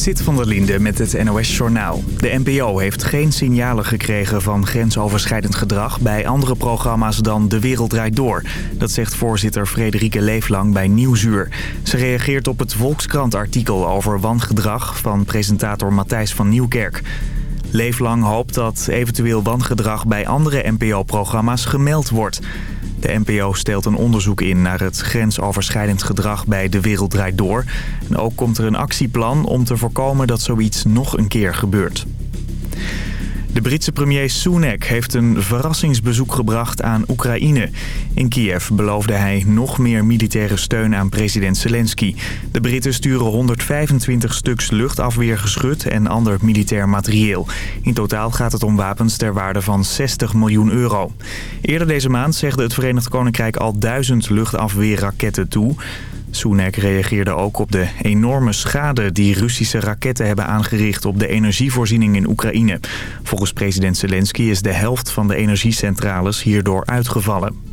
Sit van der Linde met het NOS-journaal. De NPO heeft geen signalen gekregen van grensoverschrijdend gedrag... bij andere programma's dan De Wereld Draait Door. Dat zegt voorzitter Frederike Leeflang bij Nieuwsuur. Ze reageert op het Volkskrant-artikel over wangedrag... van presentator Matthijs van Nieuwkerk. Leeflang hoopt dat eventueel wangedrag bij andere NPO-programma's gemeld wordt... De NPO stelt een onderzoek in naar het grensoverschrijdend gedrag bij De Wereld Draait Door. En ook komt er een actieplan om te voorkomen dat zoiets nog een keer gebeurt. De Britse premier Sunak heeft een verrassingsbezoek gebracht aan Oekraïne. In Kiev beloofde hij nog meer militaire steun aan president Zelensky. De Britten sturen 125 stuks luchtafweergeschut en ander militair materieel. In totaal gaat het om wapens ter waarde van 60 miljoen euro. Eerder deze maand zegde het Verenigd Koninkrijk al duizend luchtafweerraketten toe... Sunak reageerde ook op de enorme schade die Russische raketten hebben aangericht op de energievoorziening in Oekraïne. Volgens president Zelensky is de helft van de energiecentrales hierdoor uitgevallen.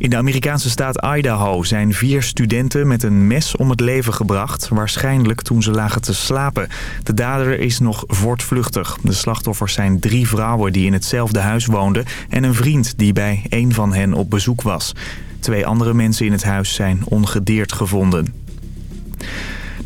In de Amerikaanse staat Idaho zijn vier studenten met een mes om het leven gebracht. Waarschijnlijk toen ze lagen te slapen. De dader is nog voortvluchtig. De slachtoffers zijn drie vrouwen die in hetzelfde huis woonden... en een vriend die bij een van hen op bezoek was. Twee andere mensen in het huis zijn ongedeerd gevonden.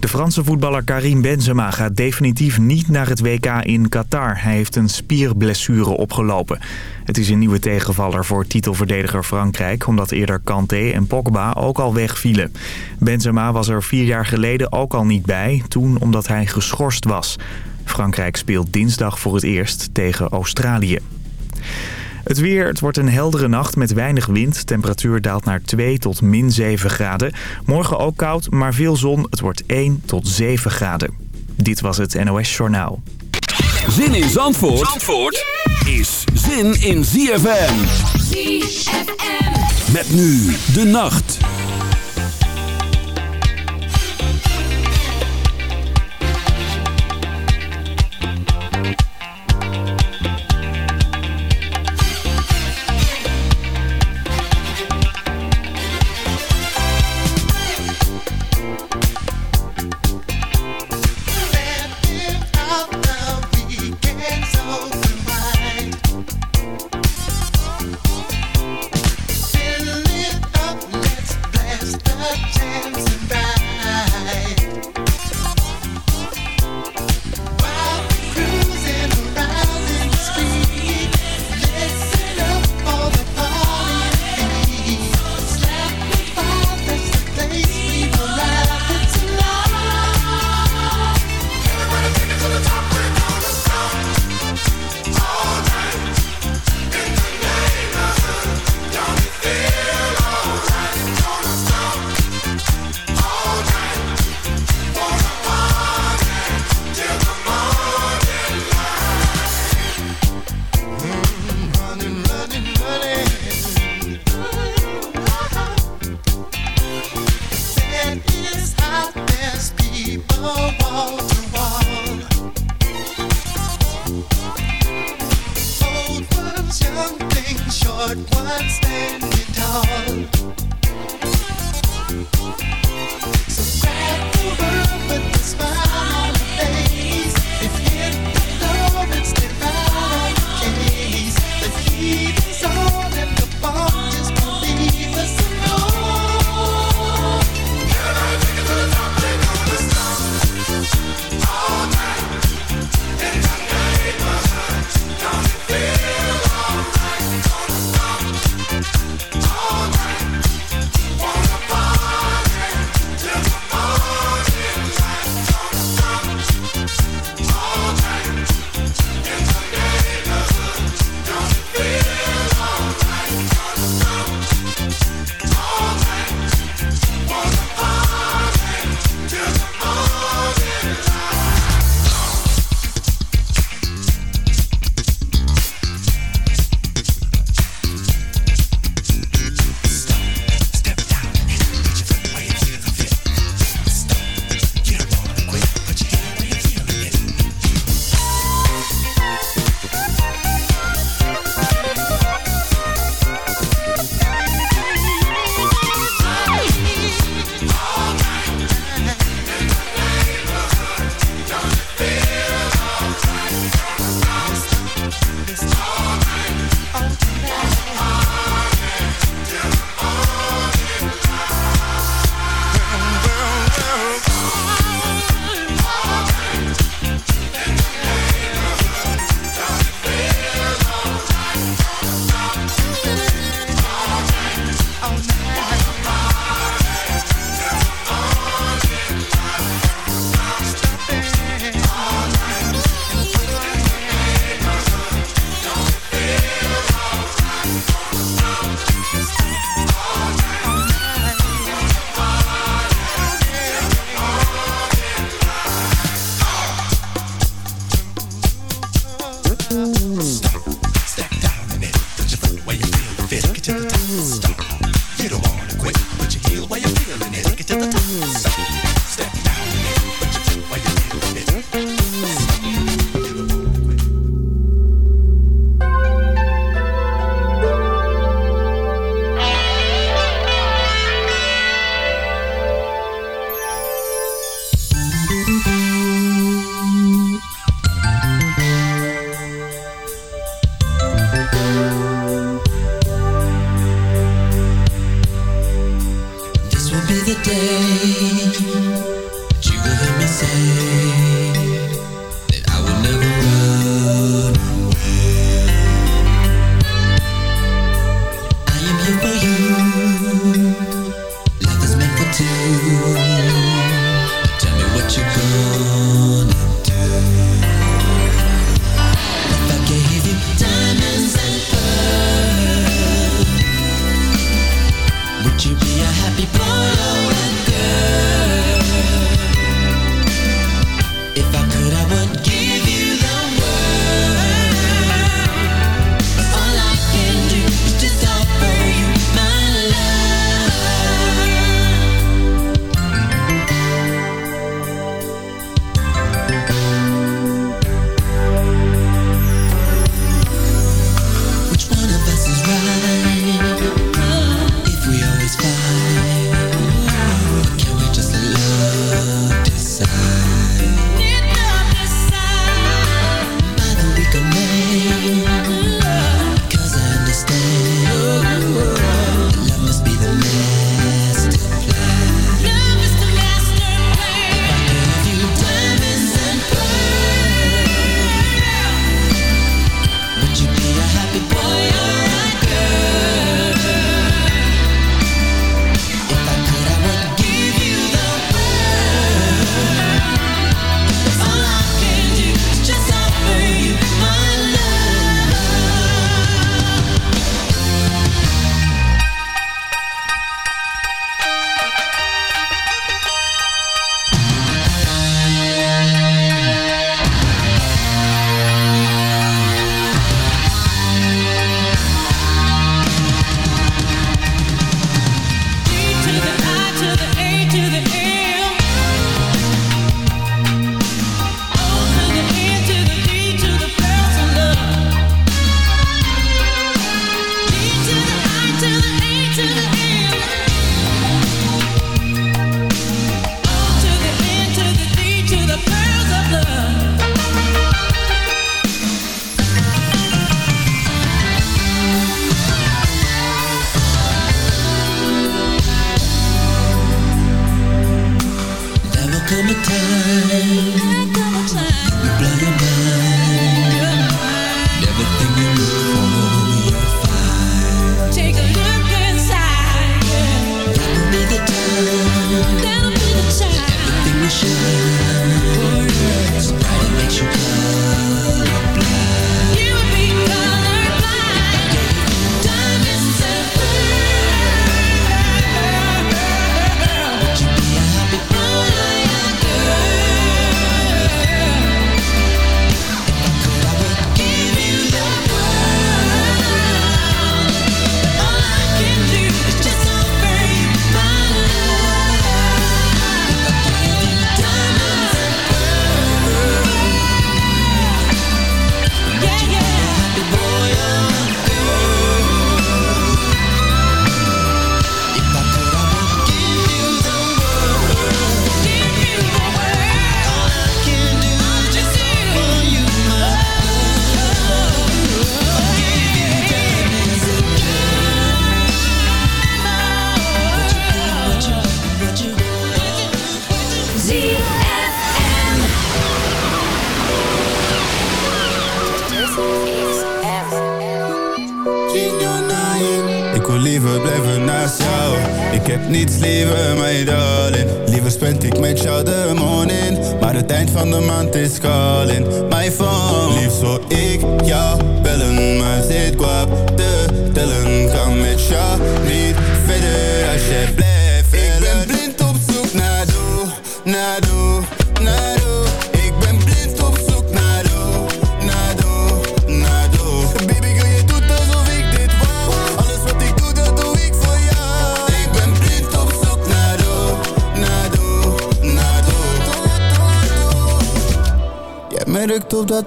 De Franse voetballer Karim Benzema gaat definitief niet naar het WK in Qatar. Hij heeft een spierblessure opgelopen. Het is een nieuwe tegenvaller voor titelverdediger Frankrijk... omdat eerder Kanté en Pogba ook al wegvielen. Benzema was er vier jaar geleden ook al niet bij, toen omdat hij geschorst was. Frankrijk speelt dinsdag voor het eerst tegen Australië. Het weer, het wordt een heldere nacht met weinig wind. Temperatuur daalt naar 2 tot min 7 graden. Morgen ook koud, maar veel zon. Het wordt 1 tot 7 graden. Dit was het NOS Journaal. Zin in Zandvoort, Zandvoort is zin in ZFM. ZFM. Met nu de nacht.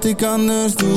Ik anders doe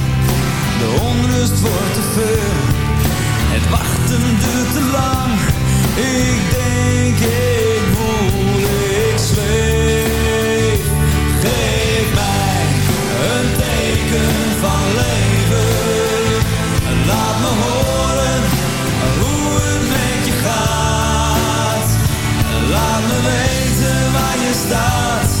de onrust wordt te veel. Het wachten duurt te lang, ik denk ik voel, ik zweef. Geef mij een teken van leven, laat me horen hoe het met je gaat. Laat me weten waar je staat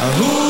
hoe het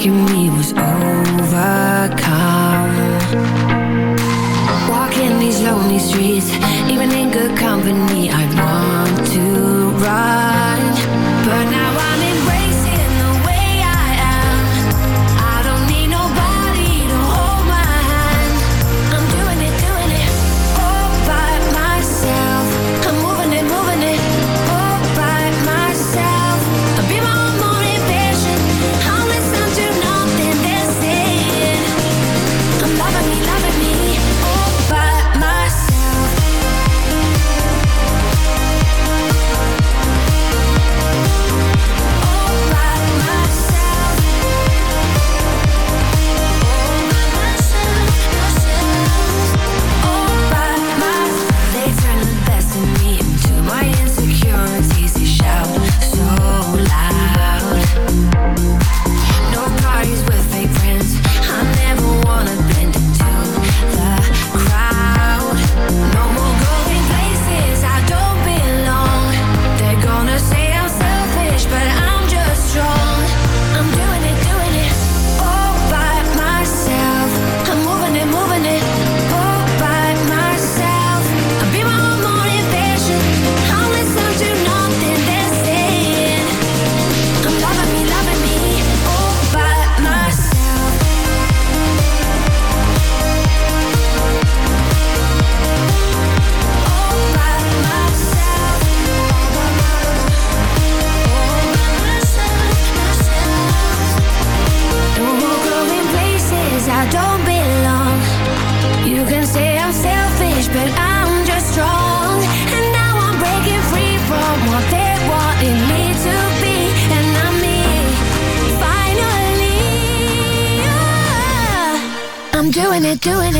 making me. it, doing it.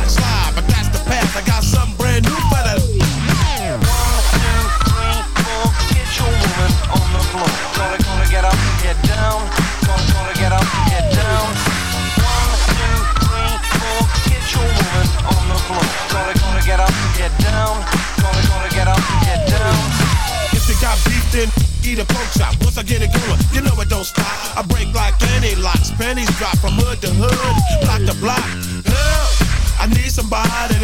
slide, but that's the. I got something brand new for the. One, two, three, four. Get your woman on the floor. Gonna, gonna get up get down. Gonna, gonna get up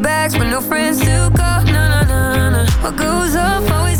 bags, but no friends to call. No, no, no, no. What goes up always